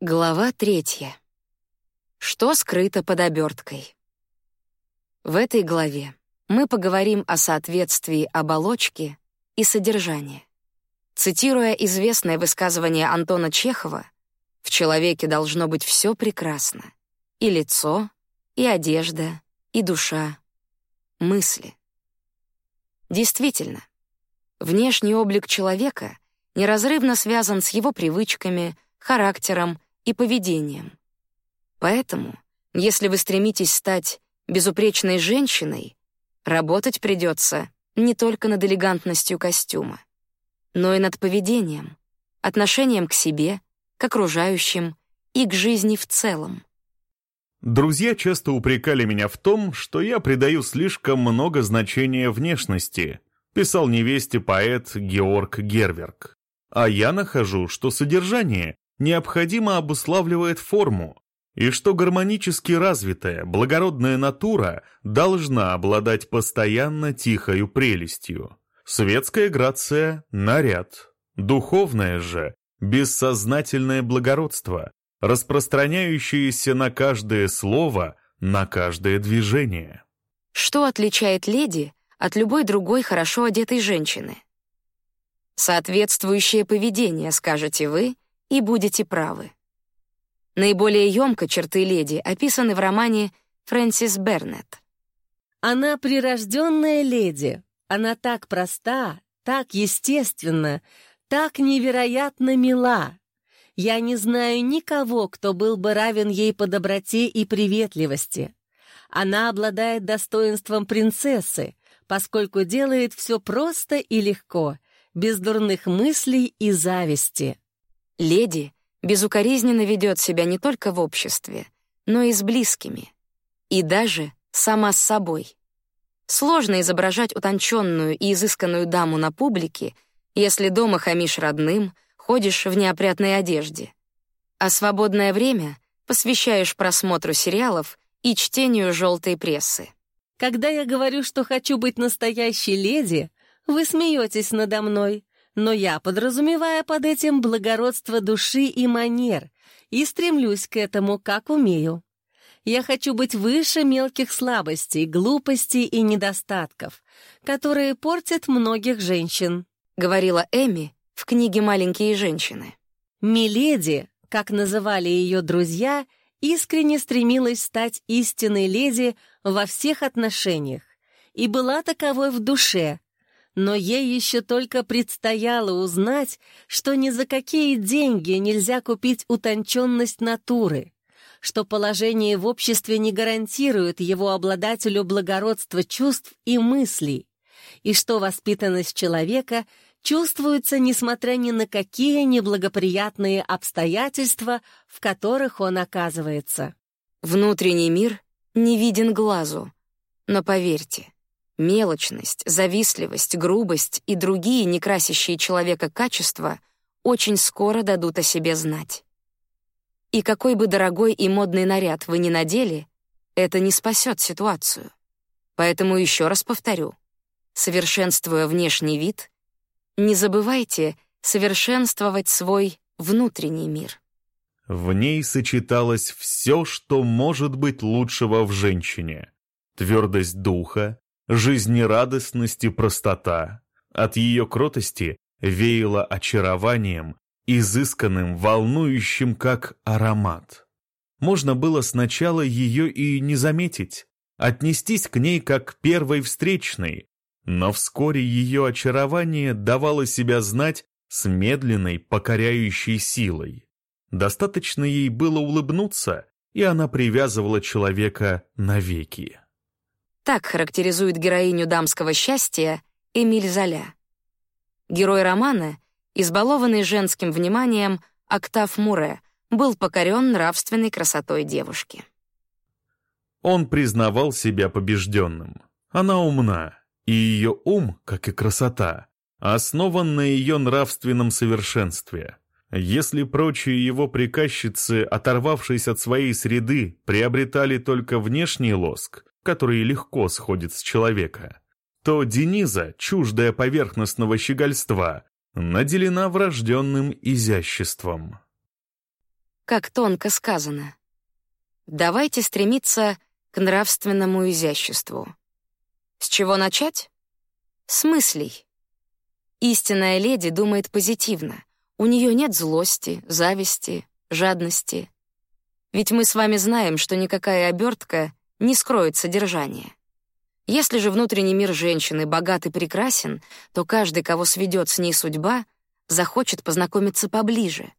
Глава третья. Что скрыто под оберткой? В этой главе мы поговорим о соответствии оболочки и содержания. Цитируя известное высказывание Антона Чехова, в человеке должно быть все прекрасно: и лицо, и одежда, и душа, мысли. Действительно, внешний облик человека неразрывно связан с его привычками, характером и поведением. Поэтому, если вы стремитесь стать безупречной женщиной, работать придется не только над элегантностью костюма, но и над поведением, отношением к себе, к окружающим и к жизни в целом. Друзья часто упрекали меня в том, что я придаю слишком много значения внешности, писал невесте поэт Георг Герверк. А я нахожу, что содержание необходимо обуславливает форму, и что гармонически развитая, благородная натура должна обладать постоянно тихою прелестью. Светская грация — наряд, духовное же — бессознательное благородство, распространяющееся на каждое слово, на каждое движение. Что отличает леди от любой другой хорошо одетой женщины? Соответствующее поведение, скажете вы, и будете правы. Наиболее емко черты леди описаны в романе Фрэнсис Бернетт. Она прирожденная леди, она так проста, так естественна, так невероятно мила. Я не знаю никого, кто был бы равен ей по доброте и приветливости. Она обладает достоинством принцессы, поскольку делает все просто и легко, без дурных мыслей и зависти. Леди безукоризненно ведет себя не только в обществе, но и с близкими, и даже сама с собой. Сложно изображать утонченную и изысканную даму на публике, если дома хамишь родным, ходишь в неопрятной одежде. А свободное время посвящаешь просмотру сериалов и чтению желтой прессы. Когда я говорю, что хочу быть настоящей леди, вы смеетесь надо мной, но я подразумеваю под этим благородство души и манер и стремлюсь к этому, как умею. Я хочу быть выше мелких слабостей, глупостей и недостатков, которые портят многих женщин», — говорила Эми в книге «Маленькие женщины». Миледи, как называли ее друзья, искренне стремилась стать истинной леди во всех отношениях и была таковой в душе, но ей еще только предстояло узнать, что ни за какие деньги нельзя купить утонченность натуры — что положение в обществе не гарантирует его обладателю благородства чувств и мыслей, и что воспитанность человека чувствуется несмотря ни на какие неблагоприятные обстоятельства, в которых он оказывается. Внутренний мир не виден глазу, но поверьте, мелочность, завистливость, грубость и другие некрасящие человека качества очень скоро дадут о себе знать. И какой бы дорогой и модный наряд вы ни надели, это не спасет ситуацию. Поэтому еще раз повторю. Совершенствуя внешний вид, не забывайте совершенствовать свой внутренний мир. В ней сочеталось все, что может быть лучшего в женщине. Твердость духа, жизнерадостность и простота. От ее кротости веяло очарованием изысканным, волнующим, как аромат. Можно было сначала ее и не заметить, отнестись к ней как к первой встречной, но вскоре ее очарование давало себя знать с медленной, покоряющей силой. Достаточно ей было улыбнуться, и она привязывала человека навеки. Так характеризует героиню дамского счастья Эмиль Золя. Герой романа избалованный женским вниманием Октав Муре, был покорен нравственной красотой девушки. Он признавал себя побежденным. Она умна, и ее ум, как и красота, основан на ее нравственном совершенстве. Если прочие его приказчицы, оторвавшись от своей среды, приобретали только внешний лоск, который легко сходит с человека, то Дениза, чуждая поверхностного щегольства, наделена врожденным изяществом. как тонко сказано. Давайте стремиться к нравственному изяществу. С чего начать? С мыслей. Истинная леди думает позитивно. У нее нет злости, зависти, жадности. Ведь мы с вами знаем, что никакая обертка не скроет содержание. Если же внутренний мир женщины богат и прекрасен, то каждый, кого сведет с ней судьба, захочет познакомиться поближе,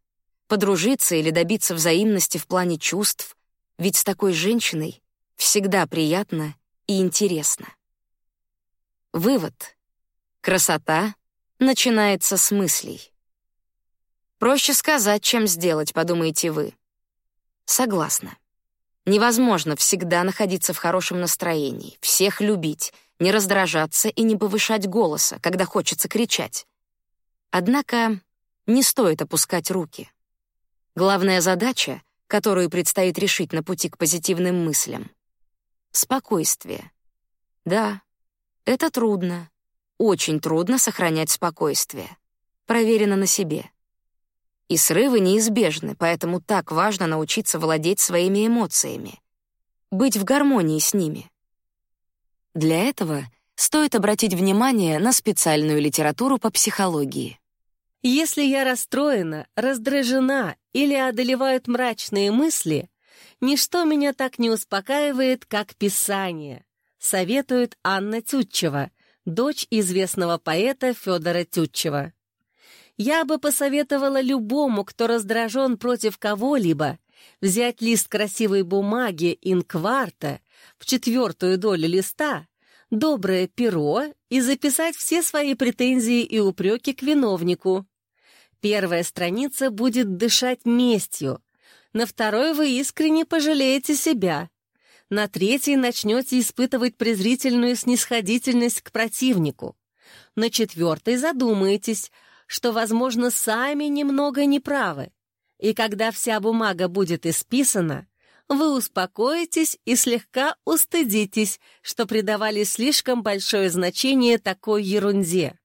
подружиться или добиться взаимности в плане чувств, ведь с такой женщиной всегда приятно и интересно. Вывод. Красота начинается с мыслей. Проще сказать, чем сделать, подумаете вы. Согласна. Невозможно всегда находиться в хорошем настроении, всех любить, не раздражаться и не повышать голоса, когда хочется кричать. Однако не стоит опускать руки. Главная задача, которую предстоит решить на пути к позитивным мыслям — спокойствие. Да, это трудно. Очень трудно сохранять спокойствие. Проверено на себе. И срывы неизбежны, поэтому так важно научиться владеть своими эмоциями, быть в гармонии с ними. Для этого стоит обратить внимание на специальную литературу по психологии. Если я расстроена, раздражена или одолевают мрачные мысли, ничто меня так не успокаивает, как Писание, советует Анна Тютчева, дочь известного поэта Федора Тютчева. Я бы посоветовала любому, кто раздражен против кого-либо, взять лист красивой бумаги инкварта в четвертую долю листа, доброе перо и записать все свои претензии и упреки к виновнику. Первая страница будет дышать местью, на второй вы искренне пожалеете себя, на третьей начнете испытывать презрительную снисходительность к противнику, на четвертой задумаетесь — что, возможно, сами немного неправы. И когда вся бумага будет исписана, вы успокоитесь и слегка устыдитесь, что придавали слишком большое значение такой ерунде.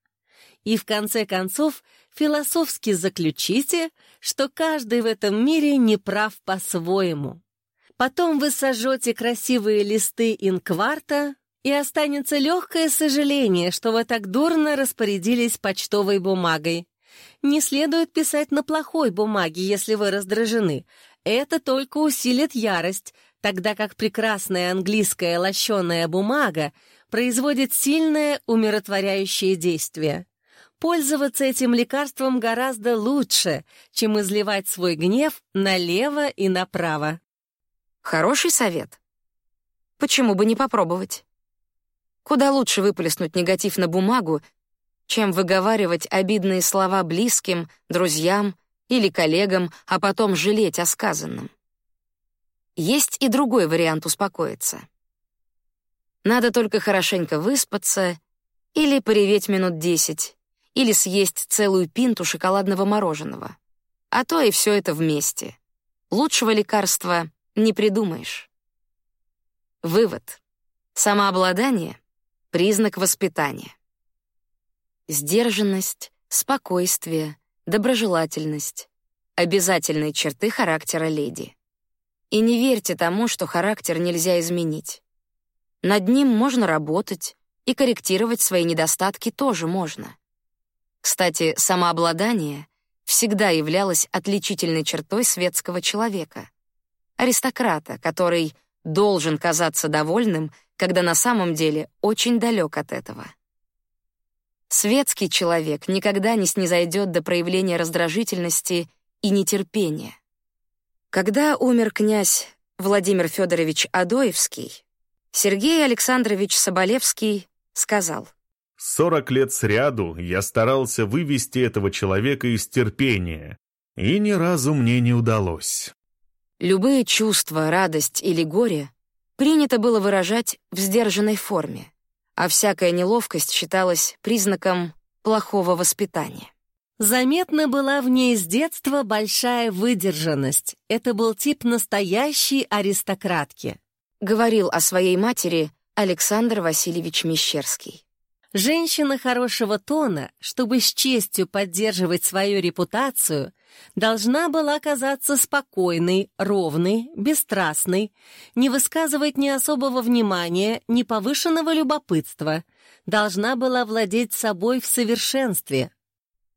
И в конце концов философски заключите, что каждый в этом мире не прав по-своему. Потом вы сожжете красивые листы инкварта, и останется легкое сожаление, что вы так дурно распорядились почтовой бумагой. Не следует писать на плохой бумаге, если вы раздражены. Это только усилит ярость, тогда как прекрасная английская лощеная бумага производит сильное умиротворяющее действие. Пользоваться этим лекарством гораздо лучше, чем изливать свой гнев налево и направо. Хороший совет. Почему бы не попробовать? Куда лучше выплеснуть негатив на бумагу, чем выговаривать обидные слова близким, друзьям или коллегам, а потом жалеть о сказанном. Есть и другой вариант успокоиться. Надо только хорошенько выспаться или пореветь минут десять, или съесть целую пинту шоколадного мороженого. А то и все это вместе. Лучшего лекарства не придумаешь. Вывод. Самообладание Признак воспитания. Сдержанность, спокойствие, доброжелательность — обязательные черты характера леди. И не верьте тому, что характер нельзя изменить. Над ним можно работать, и корректировать свои недостатки тоже можно. Кстати, самообладание всегда являлось отличительной чертой светского человека. Аристократа, который должен казаться довольным когда на самом деле очень далек от этого. Светский человек никогда не снизойдет до проявления раздражительности и нетерпения. Когда умер князь Владимир Федорович Адоевский, Сергей Александрович Соболевский сказал: «Сорок лет сряду я старался вывести этого человека из терпения, и ни разу мне не удалось». Любые чувства, радость или горе принято было выражать в сдержанной форме, а всякая неловкость считалась признаком плохого воспитания. Заметна была в ней с детства большая выдержанность. Это был тип настоящей аристократки. Говорил о своей матери Александр Васильевич Мещерский. Женщина хорошего тона, чтобы с честью поддерживать свою репутацию, должна была казаться спокойной, ровной, бесстрастной, не высказывать ни особого внимания, ни повышенного любопытства, должна была владеть собой в совершенстве.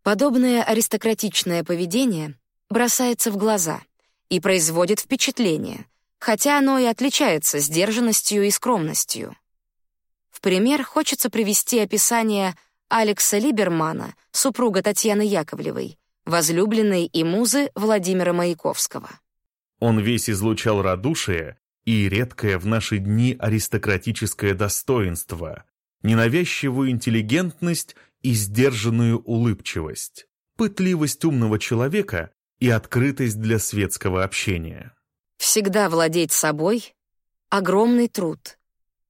Подобное аристократичное поведение бросается в глаза и производит впечатление, хотя оно и отличается сдержанностью и скромностью. В пример хочется привести описание Алекса Либермана, супруга Татьяны Яковлевой, возлюбленной и музы Владимира Маяковского. Он весь излучал радушие и редкое в наши дни аристократическое достоинство, ненавязчивую интеллигентность и сдержанную улыбчивость, пытливость умного человека и открытость для светского общения. Всегда владеть собой — огромный труд,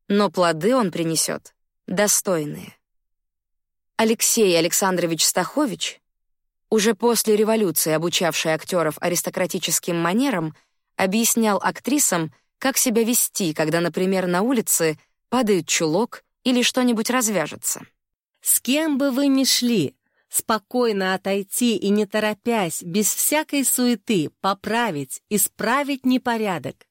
но плоды он принесет достойные. Алексей Александрович Стахович уже после революции обучавший актеров аристократическим манерам, объяснял актрисам, как себя вести, когда, например, на улице падает чулок или что-нибудь развяжется. «С кем бы вы ни шли, спокойно отойти и не торопясь, без всякой суеты, поправить, исправить непорядок.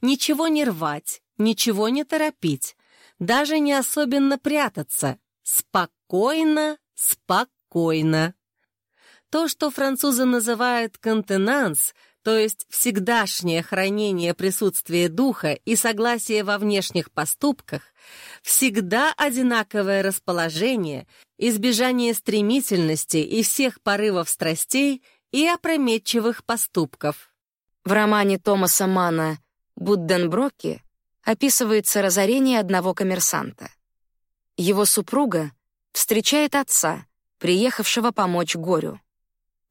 Ничего не рвать, ничего не торопить, даже не особенно прятаться. Спокойно, спокойно. То, что французы называют «контенанс», то есть всегдашнее хранение присутствия духа и согласие во внешних поступках, всегда одинаковое расположение, избежание стремительности и всех порывов страстей и опрометчивых поступков. В романе Томаса Мана «Будденброки» описывается разорение одного коммерсанта. Его супруга встречает отца, приехавшего помочь горю.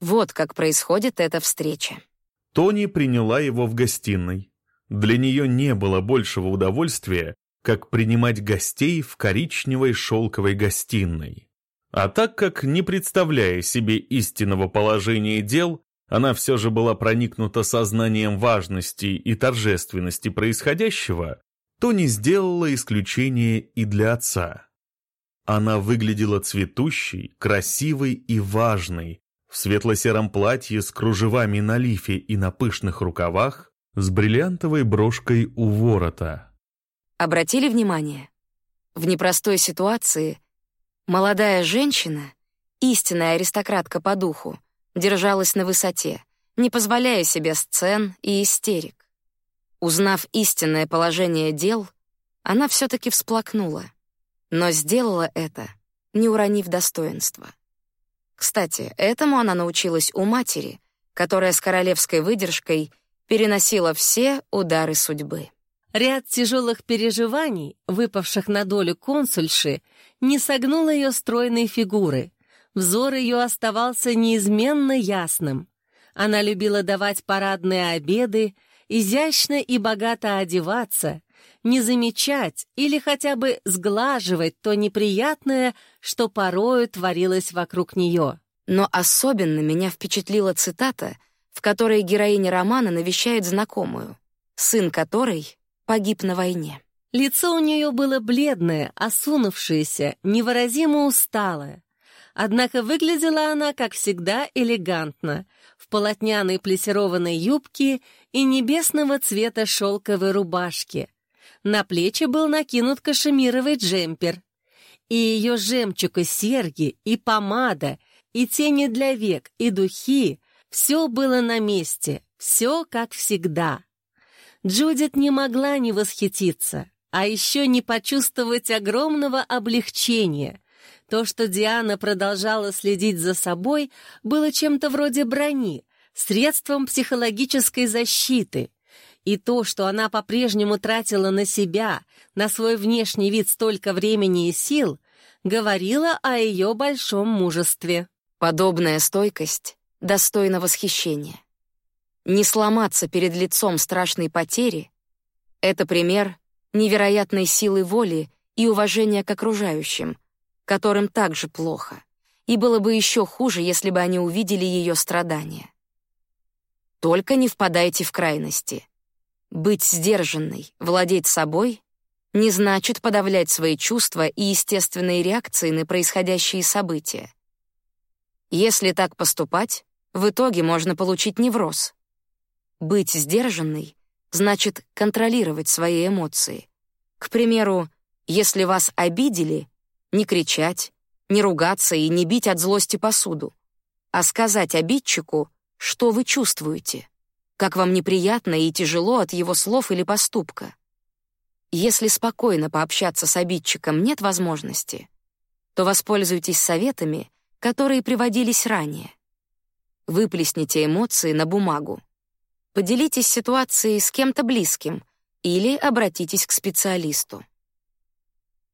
Вот как происходит эта встреча. Тони приняла его в гостиной. Для нее не было большего удовольствия, как принимать гостей в коричневой шелковой гостиной. А так как, не представляя себе истинного положения дел, она все же была проникнута сознанием важности и торжественности происходящего, то не сделала исключение и для отца. Она выглядела цветущей, красивой и важной, в светло-сером платье с кружевами на лифе и на пышных рукавах, с бриллиантовой брошкой у ворота. Обратили внимание? В непростой ситуации молодая женщина, истинная аристократка по духу, держалась на высоте, не позволяя себе сцен и истерик. Узнав истинное положение дел, она все-таки всплакнула, но сделала это, не уронив достоинства. Кстати, этому она научилась у матери, которая с королевской выдержкой переносила все удары судьбы. Ряд тяжелых переживаний, выпавших на долю консульши, не согнул ее стройной фигуры. Взор ее оставался неизменно ясным. Она любила давать парадные обеды, изящно и богато одеваться, не замечать или хотя бы сглаживать то неприятное, что порою творилось вокруг нее. Но особенно меня впечатлила цитата, в которой героиня романа навещает знакомую, сын которой погиб на войне. Лицо у нее было бледное, осунувшееся, невыразимо усталое. Однако выглядела она, как всегда, элегантно, в полотняной плесированной юбке и небесного цвета шелковой рубашке, на плечи был накинут кашемировый джемпер. И ее жемчуг и серьги, и помада, и тени для век, и духи — все было на месте, все как всегда. Джудит не могла не восхититься, а еще не почувствовать огромного облегчения. То, что Диана продолжала следить за собой, было чем-то вроде брони, средством психологической защиты — и то, что она по-прежнему тратила на себя, на свой внешний вид столько времени и сил, говорило о ее большом мужестве. Подобная стойкость достойна восхищения. Не сломаться перед лицом страшной потери — это пример невероятной силы воли и уважения к окружающим, которым также плохо, и было бы еще хуже, если бы они увидели ее страдания. Только не впадайте в крайности. Быть сдержанной, владеть собой не значит подавлять свои чувства и естественные реакции на происходящие события. Если так поступать, В итоге можно получить невроз. Быть сдержанной значит контролировать свои эмоции. К примеру, если вас обидели, не кричать, не ругаться и не бить от злости посуду, а сказать обидчику, что вы чувствуете, как вам неприятно и тяжело от его слов или поступка. Если спокойно пообщаться с обидчиком нет возможности, то воспользуйтесь советами, которые приводились ранее. Выплесните эмоции на бумагу. Поделитесь ситуацией с кем-то близким или обратитесь к специалисту.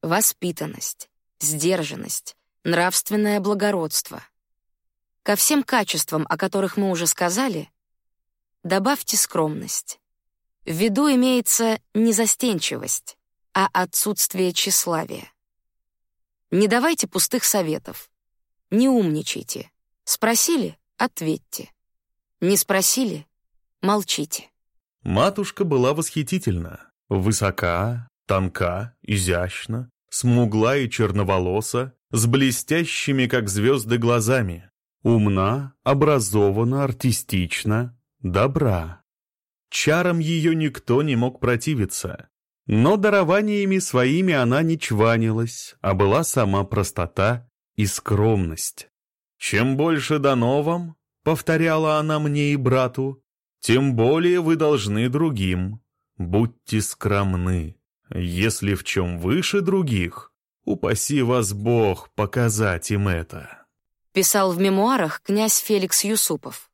Воспитанность, сдержанность, нравственное благородство. Ко всем качествам, о которых мы уже сказали, добавьте скромность. В виду имеется не застенчивость, а отсутствие тщеславия. Не давайте пустых советов. Не умничайте. Спросили — ответьте. Не спросили — молчите. Матушка была восхитительна. Высока, тонка, изящна, смугла и черноволоса, с блестящими, как звезды, глазами. Умна, образована, артистична, добра. Чарам ее никто не мог противиться. Но дарованиями своими она не чванилась, а была сама простота и скромность. «Чем больше дано вам, — повторяла она мне и брату, — тем более вы должны другим. Будьте скромны. Если в чем выше других, упаси вас Бог показать им это». Писал в мемуарах князь Феликс Юсупов.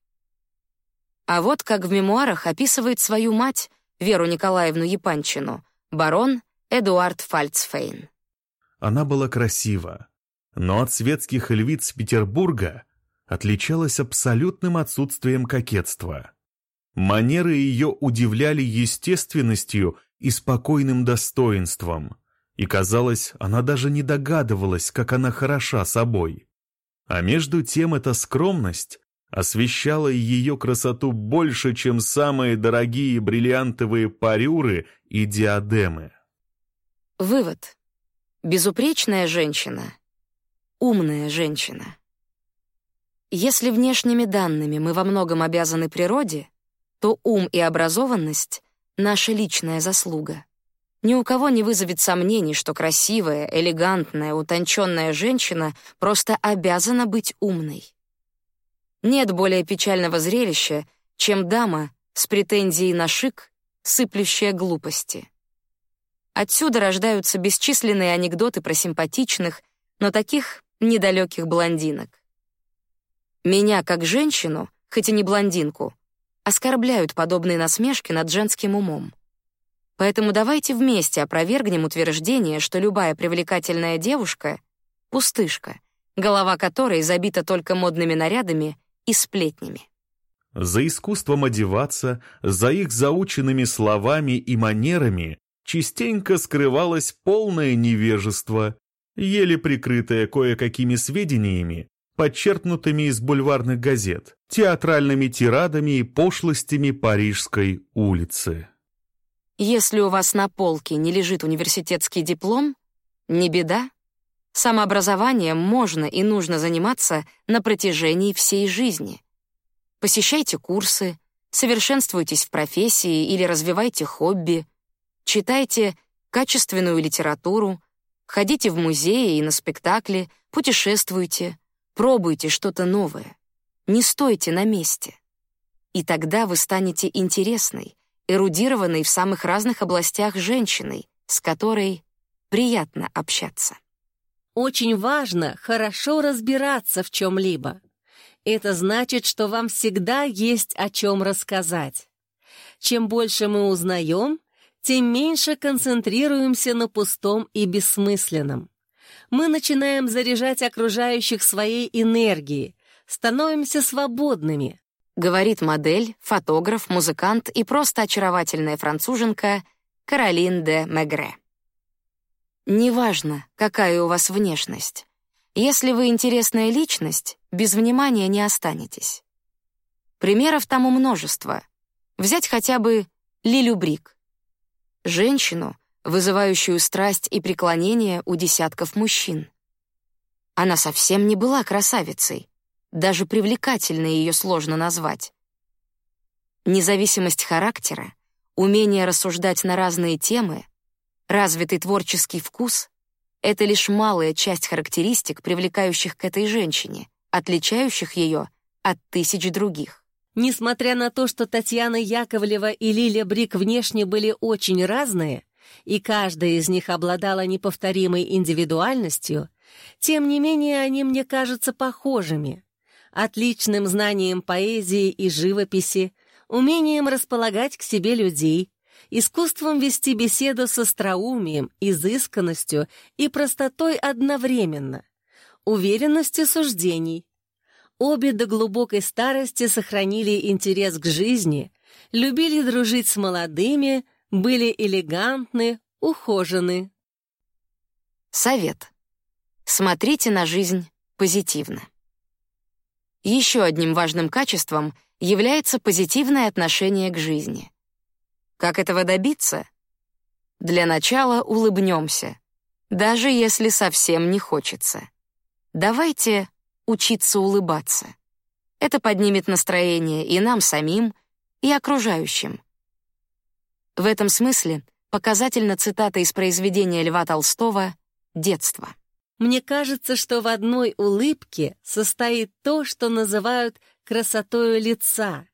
А вот как в мемуарах описывает свою мать, Веру Николаевну Епанчину, барон Эдуард Фальцфейн. Она была красива, но от светских львиц Петербурга отличалась абсолютным отсутствием кокетства. Манеры ее удивляли естественностью и спокойным достоинством, и, казалось, она даже не догадывалась, как она хороша собой. А между тем эта скромность освещала ее красоту больше, чем самые дорогие бриллиантовые парюры и диадемы. Вывод. Безупречная женщина — умная женщина. Если внешними данными мы во многом обязаны природе, то ум и образованность — наша личная заслуга. Ни у кого не вызовет сомнений, что красивая, элегантная, утонченная женщина просто обязана быть умной. Нет более печального зрелища, чем дама с претензией на шик, сыплющая глупости. Отсюда рождаются бесчисленные анекдоты про симпатичных, но таких недалеких блондинок. Меня, как женщину, хоть и не блондинку, оскорбляют подобные насмешки над женским умом. Поэтому давайте вместе опровергнем утверждение, что любая привлекательная девушка — пустышка, голова которой забита только модными нарядами и сплетнями. За искусством одеваться, за их заученными словами и манерами частенько скрывалось полное невежество, еле прикрытое кое-какими сведениями, подчеркнутыми из бульварных газет, театральными тирадами и пошлостями Парижской улицы. Если у вас на полке не лежит университетский диплом, не беда, Самообразованием можно и нужно заниматься на протяжении всей жизни. Посещайте курсы, совершенствуйтесь в профессии или развивайте хобби, читайте качественную литературу, ходите в музеи и на спектакли, путешествуйте, пробуйте что-то новое. Не стойте на месте. И тогда вы станете интересной, эрудированной в самых разных областях женщиной, с которой приятно общаться. Очень важно хорошо разбираться в чем-либо. Это значит, что вам всегда есть о чем рассказать. Чем больше мы узнаем, тем меньше концентрируемся на пустом и бессмысленном. Мы начинаем заряжать окружающих своей энергией, становимся свободными. Говорит модель, фотограф, музыкант и просто очаровательная француженка Каролин де Мегре. Неважно, какая у вас внешность. Если вы интересная личность, без внимания не останетесь. Примеров тому множество. Взять хотя бы Лилю Брик. Женщину, вызывающую страсть и преклонение у десятков мужчин. Она совсем не была красавицей. даже привлекательной ее сложно назвать. Независимость характера, умение рассуждать на разные темы, развитый творческий вкус — это лишь малая часть характеристик, привлекающих к этой женщине, отличающих ее от тысяч других. Несмотря на то, что Татьяна Яковлева и Лиля Брик внешне были очень разные, и каждая из них обладала неповторимой индивидуальностью, тем не менее они мне кажутся похожими. Отличным знанием поэзии и живописи, умением располагать к себе людей, искусством вести беседу с остроумием, изысканностью и простотой одновременно, уверенностью суждений. Обе до глубокой старости сохранили интерес к жизни, любили дружить с молодыми, были элегантны, ухожены. Совет. Смотрите на жизнь позитивно. Еще одним важным качеством является позитивное отношение к жизни. Как этого добиться? Для начала улыбнемся, даже если совсем не хочется. Давайте учиться улыбаться. Это поднимет настроение и нам самим, и окружающим. В этом смысле показательна цитата из произведения Льва Толстого «Детство». Мне кажется, что в одной улыбке состоит то, что называют красотою лица.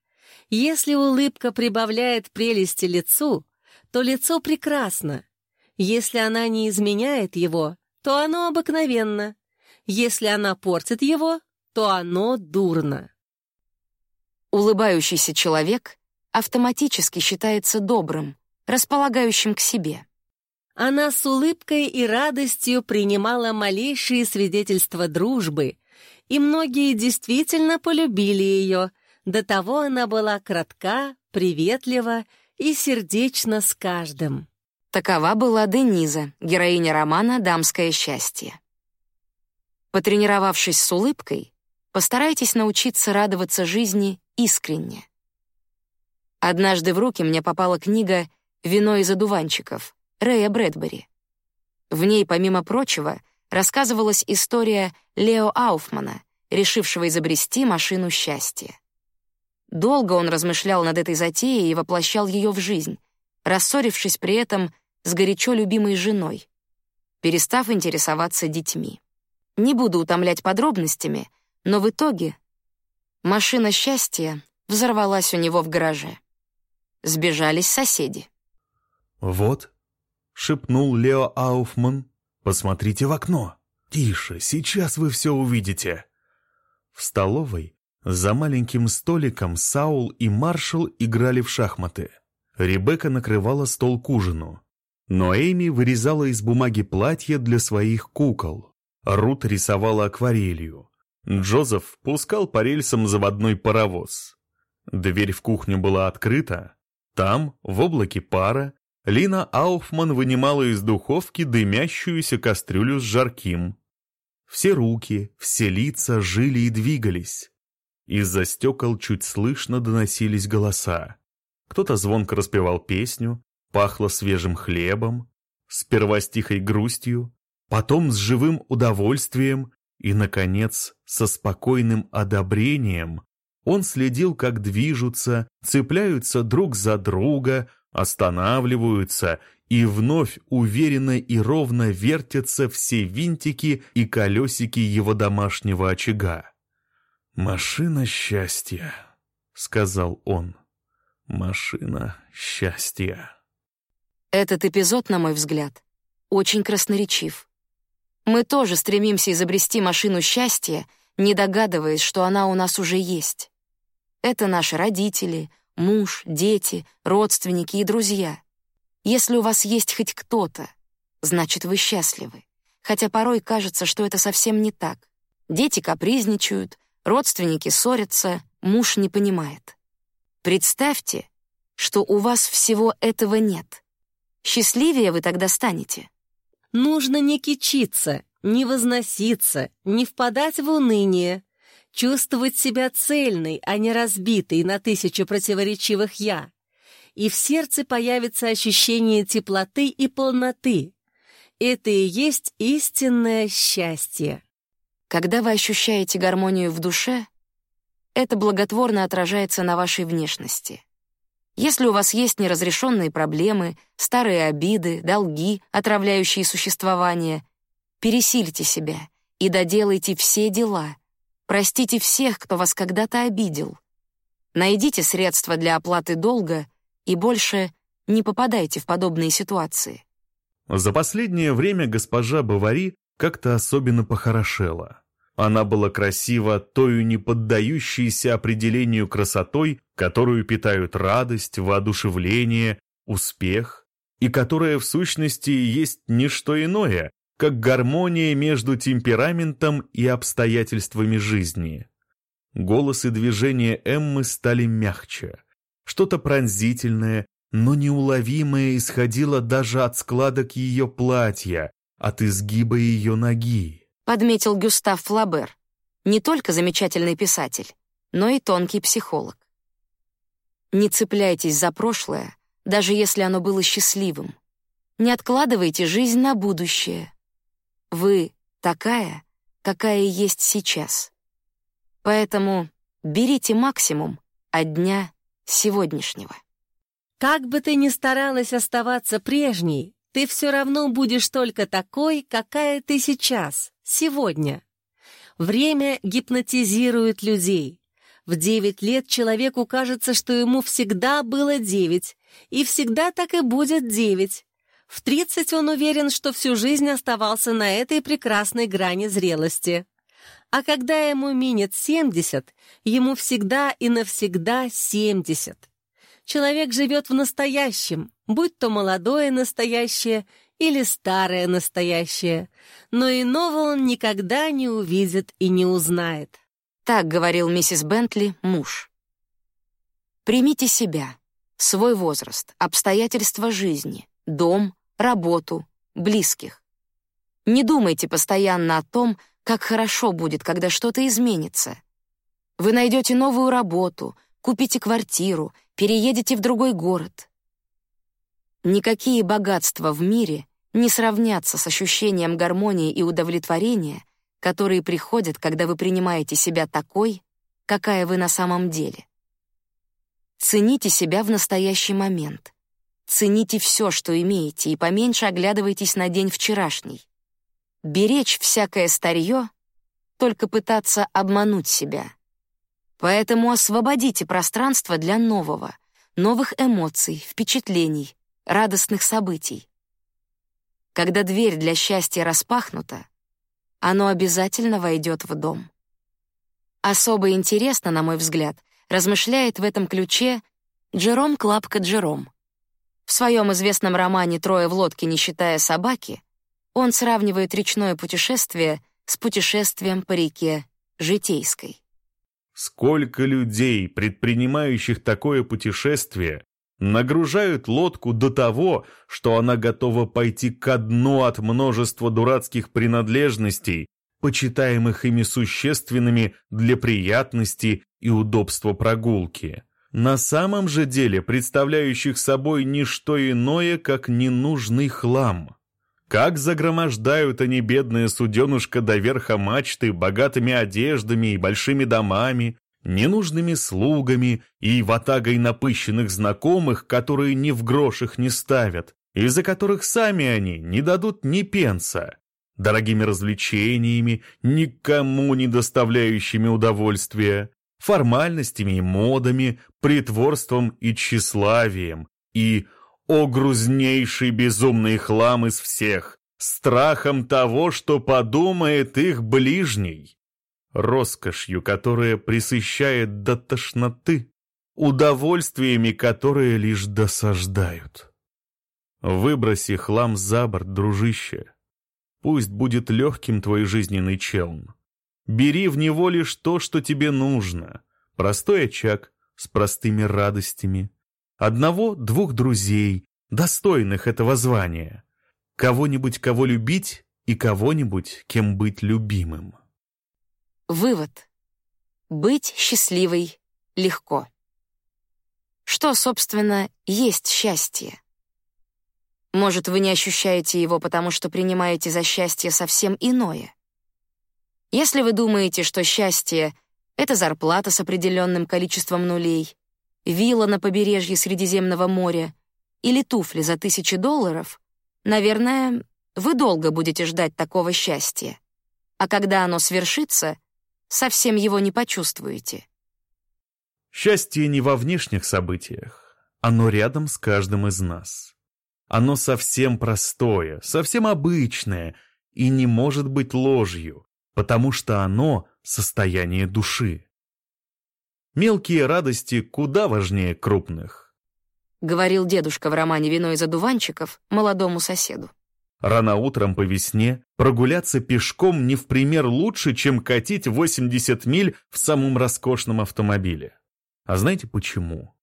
Если улыбка прибавляет прелести лицу, то лицо прекрасно. Если она не изменяет его, то оно обыкновенно. Если она портит его, то оно дурно. Улыбающийся человек автоматически считается добрым, располагающим к себе. Она с улыбкой и радостью принимала малейшие свидетельства дружбы, и многие действительно полюбили ее, до того она была кратка, приветлива и сердечна с каждым. Такова была Дениза, героиня романа «Дамское счастье». Потренировавшись с улыбкой, постарайтесь научиться радоваться жизни искренне. Однажды в руки мне попала книга «Вино из одуванчиков» Рэя Брэдбери. В ней, помимо прочего, рассказывалась история Лео Ауфмана, решившего изобрести машину счастья. Долго он размышлял над этой затеей и воплощал ее в жизнь, рассорившись при этом с горячо любимой женой, перестав интересоваться детьми. Не буду утомлять подробностями, но в итоге машина счастья взорвалась у него в гараже. Сбежались соседи. «Вот», — шепнул Лео Ауфман, — «посмотрите в окно. Тише, сейчас вы все увидите». В столовой за маленьким столиком Саул и Маршал играли в шахматы. Ребекка накрывала стол к ужину. Но Эми вырезала из бумаги платье для своих кукол. Рут рисовала акварелью. Джозеф пускал по рельсам заводной паровоз. Дверь в кухню была открыта, там, в облаке пара, Лина Ауфман вынимала из духовки дымящуюся кастрюлю с жарким. Все руки, все лица жили и двигались. Из-за стекол чуть слышно доносились голоса. Кто-то звонко распевал песню, пахло свежим хлебом, сперва с тихой грустью, потом с живым удовольствием и, наконец, со спокойным одобрением он следил, как движутся, цепляются друг за друга, останавливаются и вновь уверенно и ровно вертятся все винтики и колесики его домашнего очага. «Машина счастья», — сказал он. «Машина счастья». Этот эпизод, на мой взгляд, очень красноречив. Мы тоже стремимся изобрести машину счастья, не догадываясь, что она у нас уже есть. Это наши родители, муж, дети, родственники и друзья. Если у вас есть хоть кто-то, значит, вы счастливы. Хотя порой кажется, что это совсем не так. Дети капризничают, родственники ссорятся, муж не понимает. Представьте, что у вас всего этого нет. Счастливее вы тогда станете. Нужно не кичиться, не возноситься, не впадать в уныние, чувствовать себя цельной, а не разбитой на тысячу противоречивых «я». И в сердце появится ощущение теплоты и полноты. Это и есть истинное счастье. Когда вы ощущаете гармонию в душе, это благотворно отражается на вашей внешности. Если у вас есть неразрешенные проблемы, старые обиды, долги, отравляющие существование, пересильте себя и доделайте все дела. Простите всех, кто вас когда-то обидел. Найдите средства для оплаты долга и больше не попадайте в подобные ситуации. За последнее время госпожа Бавари как-то особенно похорошела. Она была красива тою не поддающейся определению красотой, которую питают радость, воодушевление, успех, и которая в сущности есть не что иное, как гармония между темпераментом и обстоятельствами жизни. Голос и движения Эммы стали мягче. Что-то пронзительное, но неуловимое исходило даже от складок ее платья, от изгиба ее ноги подметил Гюстав Флабер, не только замечательный писатель, но и тонкий психолог. Не цепляйтесь за прошлое, даже если оно было счастливым. Не откладывайте жизнь на будущее. Вы такая, какая есть сейчас. Поэтому берите максимум от дня сегодняшнего. Как бы ты ни старалась оставаться прежней, ты все равно будешь только такой, какая ты сейчас, сегодня. Время гипнотизирует людей. В девять лет человеку кажется, что ему всегда было девять, и всегда так и будет девять. В тридцать он уверен, что всю жизнь оставался на этой прекрасной грани зрелости. А когда ему минет семьдесят, ему всегда и навсегда семьдесят. Человек живет в настоящем, будь то молодое настоящее или старое настоящее, но иного он никогда не увидит и не узнает. Так говорил миссис Бентли муж. Примите себя, свой возраст, обстоятельства жизни, дом, работу, близких. Не думайте постоянно о том, как хорошо будет, когда что-то изменится. Вы найдете новую работу, купите квартиру, переедете в другой город. Никакие богатства в мире не сравнятся с ощущением гармонии и удовлетворения, которые приходят, когда вы принимаете себя такой, какая вы на самом деле. Цените себя в настоящий момент. Цените все, что имеете, и поменьше оглядывайтесь на день вчерашний. Беречь всякое старье — только пытаться обмануть себя — Поэтому освободите пространство для нового, новых эмоций, впечатлений, радостных событий. Когда дверь для счастья распахнута, оно обязательно войдет в дом. Особо интересно, на мой взгляд, размышляет в этом ключе Джером Клапка Джером. В своем известном романе «Трое в лодке, не считая собаки» он сравнивает речное путешествие с путешествием по реке Житейской. Сколько людей, предпринимающих такое путешествие, нагружают лодку до того, что она готова пойти ко дну от множества дурацких принадлежностей, почитаемых ими существенными для приятности и удобства прогулки, на самом же деле представляющих собой не что иное, как ненужный хлам. Как загромождают они бедное суденушка до верха мачты богатыми одеждами и большими домами, ненужными слугами и ватагой напыщенных знакомых, которые ни в грошах не ставят, из-за которых сами они не дадут ни пенса, дорогими развлечениями, никому не доставляющими удовольствия, формальностями и модами, притворством и тщеславием, и о грузнейший безумный хлам из всех, страхом того, что подумает их ближний, роскошью, которая присыщает до тошноты, удовольствиями, которые лишь досаждают. Выброси хлам за борт, дружище. Пусть будет легким твой жизненный челн. Бери в него лишь то, что тебе нужно. Простой очаг с простыми радостями, одного-двух друзей, достойных этого звания, кого-нибудь, кого любить, и кого-нибудь, кем быть любимым. Вывод. Быть счастливой легко. Что, собственно, есть счастье? Может, вы не ощущаете его, потому что принимаете за счастье совсем иное? Если вы думаете, что счастье — это зарплата с определенным количеством нулей, вилла на побережье Средиземного моря или туфли за тысячи долларов, наверное, вы долго будете ждать такого счастья. А когда оно свершится, совсем его не почувствуете. Счастье не во внешних событиях, оно рядом с каждым из нас. Оно совсем простое, совсем обычное и не может быть ложью, потому что оно — состояние души. Мелкие радости куда важнее крупных. Говорил дедушка в романе «Вино из одуванчиков» молодому соседу. Рано утром по весне прогуляться пешком не в пример лучше, чем катить 80 миль в самом роскошном автомобиле. А знаете почему?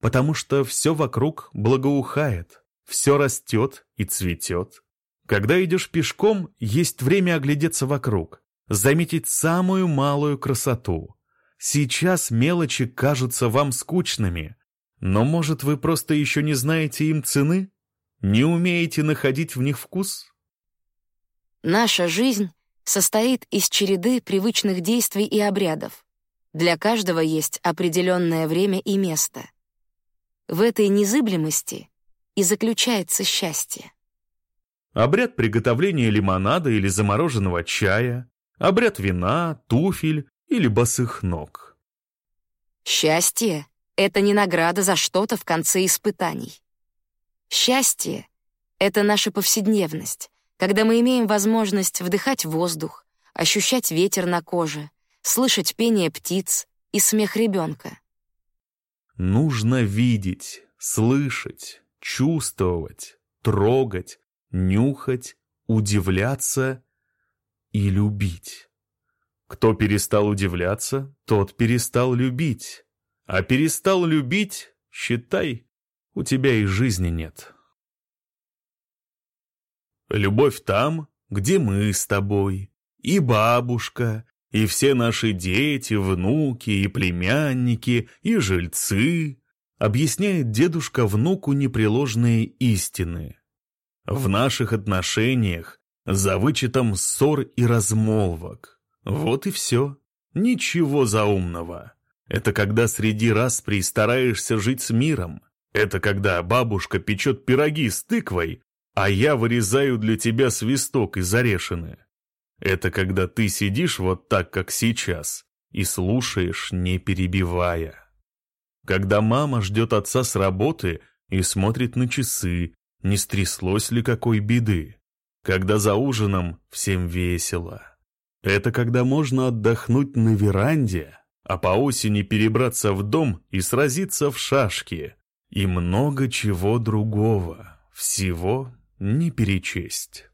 Потому что все вокруг благоухает, все растет и цветет. Когда идешь пешком, есть время оглядеться вокруг, заметить самую малую красоту. Сейчас мелочи кажутся вам скучными, но, может, вы просто еще не знаете им цены? Не умеете находить в них вкус? Наша жизнь состоит из череды привычных действий и обрядов. Для каждого есть определенное время и место. В этой незыблемости и заключается счастье. Обряд приготовления лимонада или замороженного чая, обряд вина, туфель или босых ног. Счастье — это не награда за что-то в конце испытаний. Счастье — это наша повседневность, когда мы имеем возможность вдыхать воздух, ощущать ветер на коже, слышать пение птиц и смех ребенка. Нужно видеть, слышать, чувствовать, трогать, нюхать, удивляться и любить. Кто перестал удивляться, тот перестал любить. А перестал любить, считай, у тебя и жизни нет. Любовь там, где мы с тобой, и бабушка, и все наши дети, внуки и племянники, и жильцы, объясняет дедушка внуку непреложные истины. В наших отношениях, за вычетом ссор и размолвок. Вот и все. Ничего заумного. Это когда среди распри стараешься жить с миром. Это когда бабушка печет пироги с тыквой, а я вырезаю для тебя свисток из орешины. Это когда ты сидишь вот так, как сейчас, и слушаешь, не перебивая. Когда мама ждет отца с работы и смотрит на часы, не стряслось ли какой беды. Когда за ужином всем весело. Это когда можно отдохнуть на веранде, а по осени перебраться в дом и сразиться в шашки. И много чего другого. Всего не перечесть.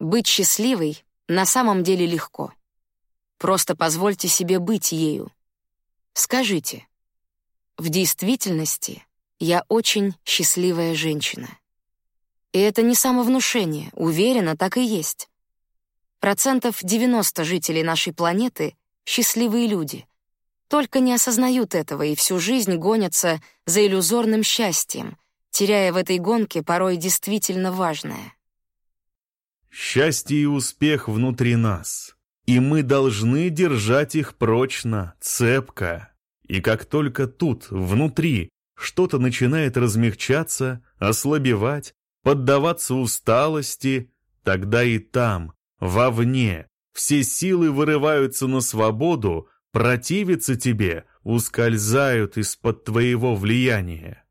Быть счастливой на самом деле легко. Просто позвольте себе быть ею. Скажите, в действительности я очень счастливая женщина. И это не самовнушение, уверена, так и есть. Процентов 90 жителей нашей планеты — счастливые люди. Только не осознают этого и всю жизнь гонятся за иллюзорным счастьем, теряя в этой гонке порой действительно важное. Счастье и успех внутри нас, и мы должны держать их прочно, цепко. И как только тут, внутри, что-то начинает размягчаться, ослабевать, поддаваться усталости, тогда и там, вовне, все силы вырываются на свободу, противятся тебе, ускользают из-под твоего влияния.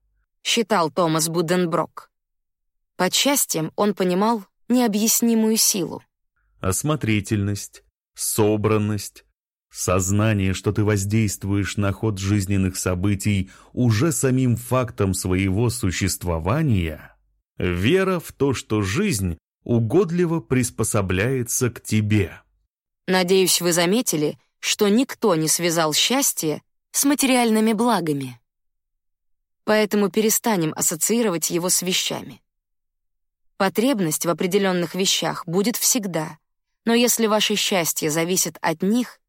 Считал Томас Буденброк. Под счастьем он понимал необъяснимую силу. Осмотрительность, собранность, Сознание, что ты воздействуешь на ход жизненных событий уже самим фактом своего существования, вера в то, что жизнь угодливо приспособляется к тебе. Надеюсь, вы заметили, что никто не связал счастье с материальными благами. Поэтому перестанем ассоциировать его с вещами. Потребность в определенных вещах будет всегда, но если ваше счастье зависит от них,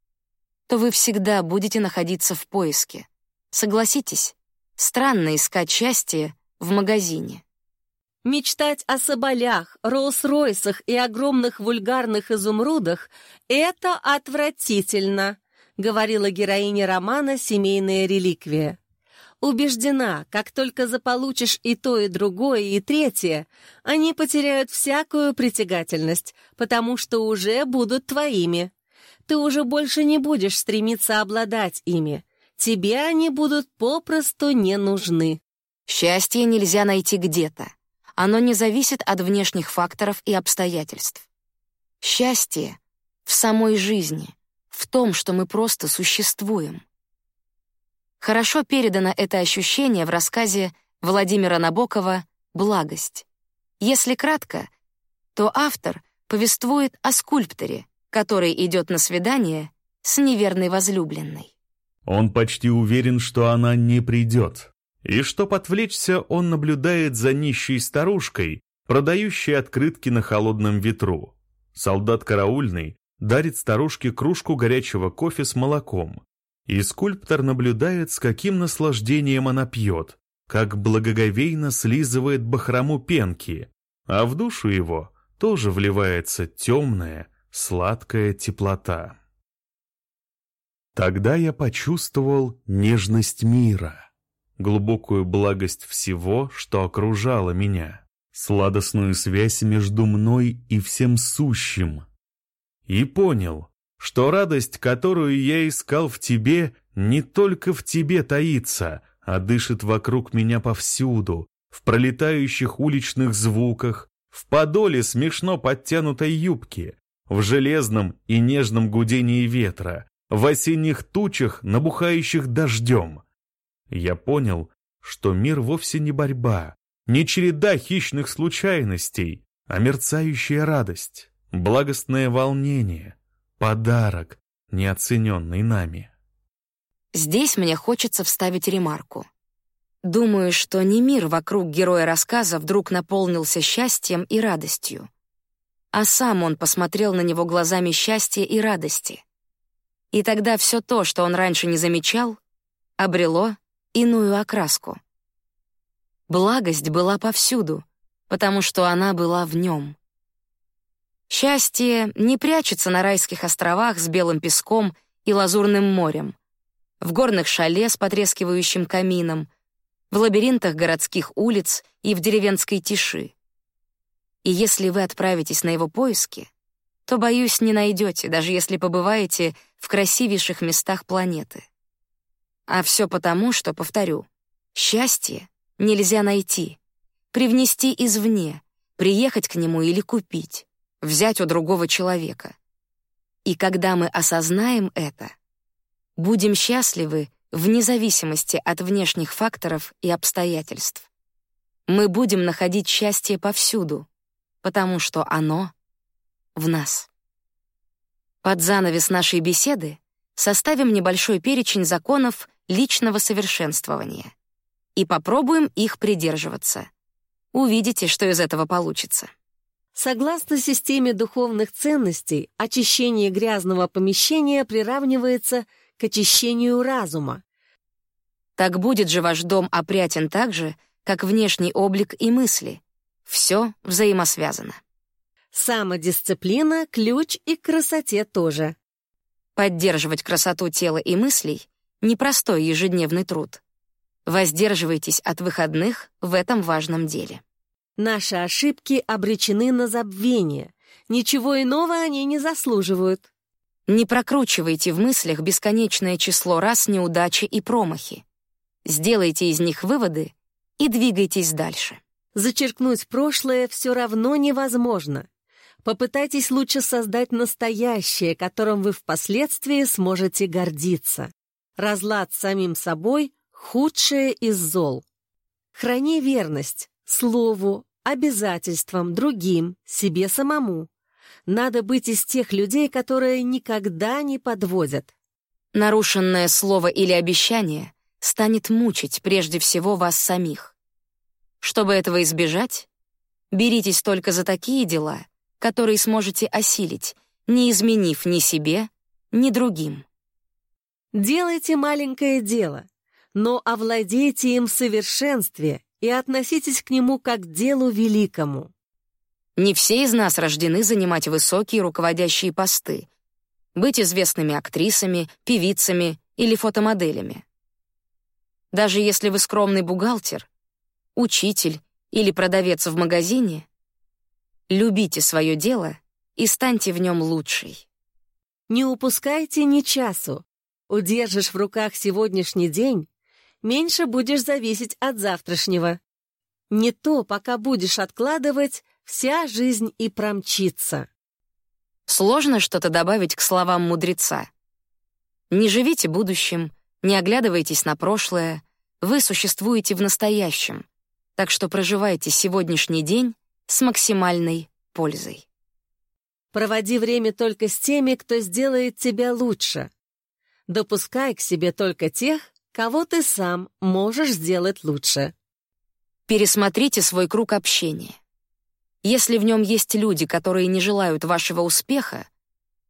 то вы всегда будете находиться в поиске. Согласитесь, странно искать счастье в магазине. Мечтать о соболях, Роллс-Ройсах и огромных вульгарных изумрудах — это отвратительно, говорила героиня романа «Семейная реликвия». Убеждена, как только заполучишь и то, и другое, и третье, они потеряют всякую притягательность, потому что уже будут твоими. Ты уже больше не будешь стремиться обладать ими. Тебе они будут попросту не нужны. Счастье нельзя найти где-то. Оно не зависит от внешних факторов и обстоятельств. Счастье в самой жизни, в том, что мы просто существуем. Хорошо передано это ощущение в рассказе Владимира Набокова «Благость». Если кратко, то автор повествует о скульпторе, который идет на свидание с неверной возлюбленной. Он почти уверен, что она не придет. И чтоб отвлечься, он наблюдает за нищей старушкой, продающей открытки на холодном ветру. Солдат караульный дарит старушке кружку горячего кофе с молоком. И скульптор наблюдает, с каким наслаждением она пьет, как благоговейно слизывает бахрому пенки, а в душу его тоже вливается темная, сладкая теплота. Тогда я почувствовал нежность мира глубокую благость всего, что окружало меня, сладостную связь между мной и всем сущим. И понял, что радость, которую я искал в тебе, не только в тебе таится, а дышит вокруг меня повсюду, в пролетающих уличных звуках, в подоле смешно подтянутой юбки, в железном и нежном гудении ветра, в осенних тучах, набухающих дождем, я понял, что мир вовсе не борьба, не череда хищных случайностей, а мерцающая радость, благостное волнение, подарок, неоцененный нами. Здесь мне хочется вставить ремарку. Думаю, что не мир вокруг героя рассказа вдруг наполнился счастьем и радостью, а сам он посмотрел на него глазами счастья и радости. И тогда все то, что он раньше не замечал, обрело иную окраску. Благость была повсюду, потому что она была в нем. Счастье не прячется на райских островах с белым песком и лазурным морем, в горных шале с потрескивающим камином, в лабиринтах городских улиц и в деревенской тиши. И если вы отправитесь на его поиски, то, боюсь, не найдете, даже если побываете в красивейших местах планеты. А все потому, что, повторю, счастье нельзя найти, привнести извне, приехать к нему или купить, взять у другого человека. И когда мы осознаем это, будем счастливы вне зависимости от внешних факторов и обстоятельств. Мы будем находить счастье повсюду, потому что оно в нас. Под занавес нашей беседы составим небольшой перечень законов личного совершенствования и попробуем их придерживаться. Увидите, что из этого получится. Согласно системе духовных ценностей, очищение грязного помещения приравнивается к очищению разума. Так будет же ваш дом опрятен так же, как внешний облик и мысли. Все взаимосвязано. Самодисциплина — ключ и к красоте тоже. Поддерживать красоту тела и мыслей — непростой ежедневный труд. Воздерживайтесь от выходных в этом важном деле. Наши ошибки обречены на забвение. Ничего иного они не заслуживают. Не прокручивайте в мыслях бесконечное число раз неудачи и промахи. Сделайте из них выводы и двигайтесь дальше. Зачеркнуть прошлое все равно невозможно. Попытайтесь лучше создать настоящее, которым вы впоследствии сможете гордиться. Разлад с самим собой — худшее из зол. Храни верность слову, обязательствам, другим, себе самому. Надо быть из тех людей, которые никогда не подводят. Нарушенное слово или обещание станет мучить прежде всего вас самих. Чтобы этого избежать, беритесь только за такие дела, который сможете осилить, не изменив ни себе, ни другим. Делайте маленькое дело, но овладейте им в совершенстве и относитесь к нему как к делу великому. Не все из нас рождены занимать высокие руководящие посты, быть известными актрисами, певицами или фотомоделями. Даже если вы скромный бухгалтер, учитель или продавец в магазине, любите свое дело и станьте в нем лучшей. Не упускайте ни часу. Удержишь в руках сегодняшний день, меньше будешь зависеть от завтрашнего. Не то, пока будешь откладывать, вся жизнь и промчится. Сложно что-то добавить к словам мудреца. Не живите будущим, не оглядывайтесь на прошлое, вы существуете в настоящем, так что проживайте сегодняшний день с максимальной пользой. Проводи время только с теми, кто сделает тебя лучше. Допускай к себе только тех, кого ты сам можешь сделать лучше. Пересмотрите свой круг общения. Если в нем есть люди, которые не желают вашего успеха,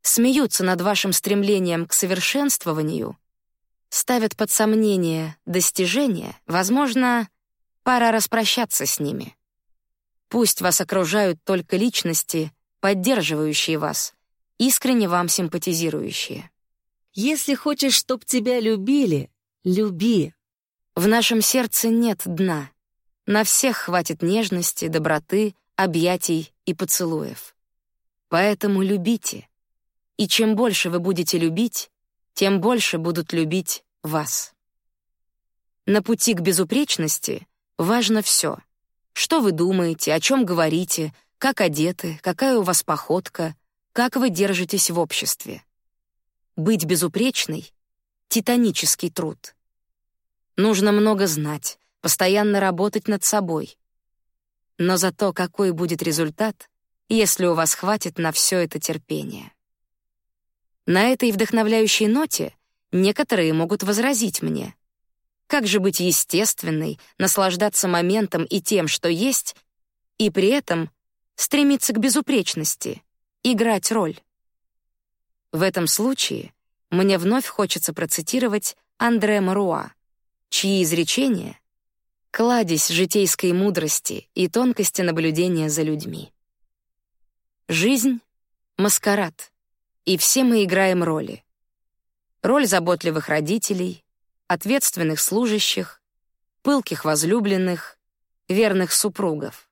смеются над вашим стремлением к совершенствованию, ставят под сомнение достижения, возможно, пора распрощаться с ними. Пусть вас окружают только личности, поддерживающие вас, искренне вам симпатизирующие. Если хочешь, чтоб тебя любили, люби. В нашем сердце нет дна. На всех хватит нежности, доброты, объятий и поцелуев. Поэтому любите. И чем больше вы будете любить, тем больше будут любить вас. На пути к безупречности важно все: Что вы думаете, о чем говорите, как одеты, какая у вас походка, как вы держитесь в обществе. Быть безупречной — титанический труд. Нужно много знать, постоянно работать над собой. Но зато какой будет результат, если у вас хватит на все это терпения. На этой вдохновляющей ноте некоторые могут возразить мне. Как же быть естественной, наслаждаться моментом и тем, что есть, и при этом стремиться к безупречности, играть роль? В этом случае мне вновь хочется процитировать Андре Маруа, чьи изречения — кладезь житейской мудрости и тонкости наблюдения за людьми. Жизнь — маскарад, и все мы играем роли. Роль заботливых родителей, ответственных служащих, пылких возлюбленных, верных супругов.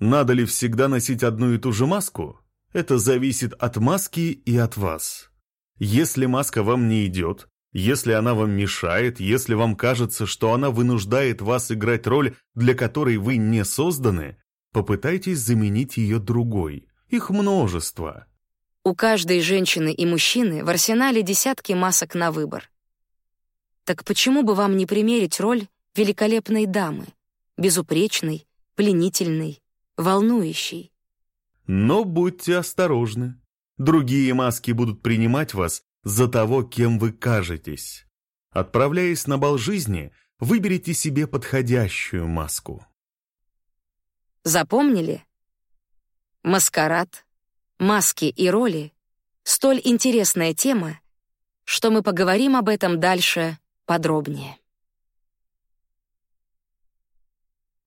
Надо ли всегда носить одну и ту же маску? Это зависит от маски и от вас. Если маска вам не идет, если она вам мешает, если вам кажется, что она вынуждает вас играть роль, для которой вы не созданы, попытайтесь заменить ее другой. Их множество. У каждой женщины и мужчины в арсенале десятки масок на выбор. Так почему бы вам не примерить роль великолепной дамы, безупречной, пленительной, волнующей? Но будьте осторожны. Другие маски будут принимать вас за того, кем вы кажетесь. Отправляясь на бал жизни, выберите себе подходящую маску. Запомнили? Маскарад, маски и роли — столь интересная тема, что мы поговорим об этом дальше подробнее.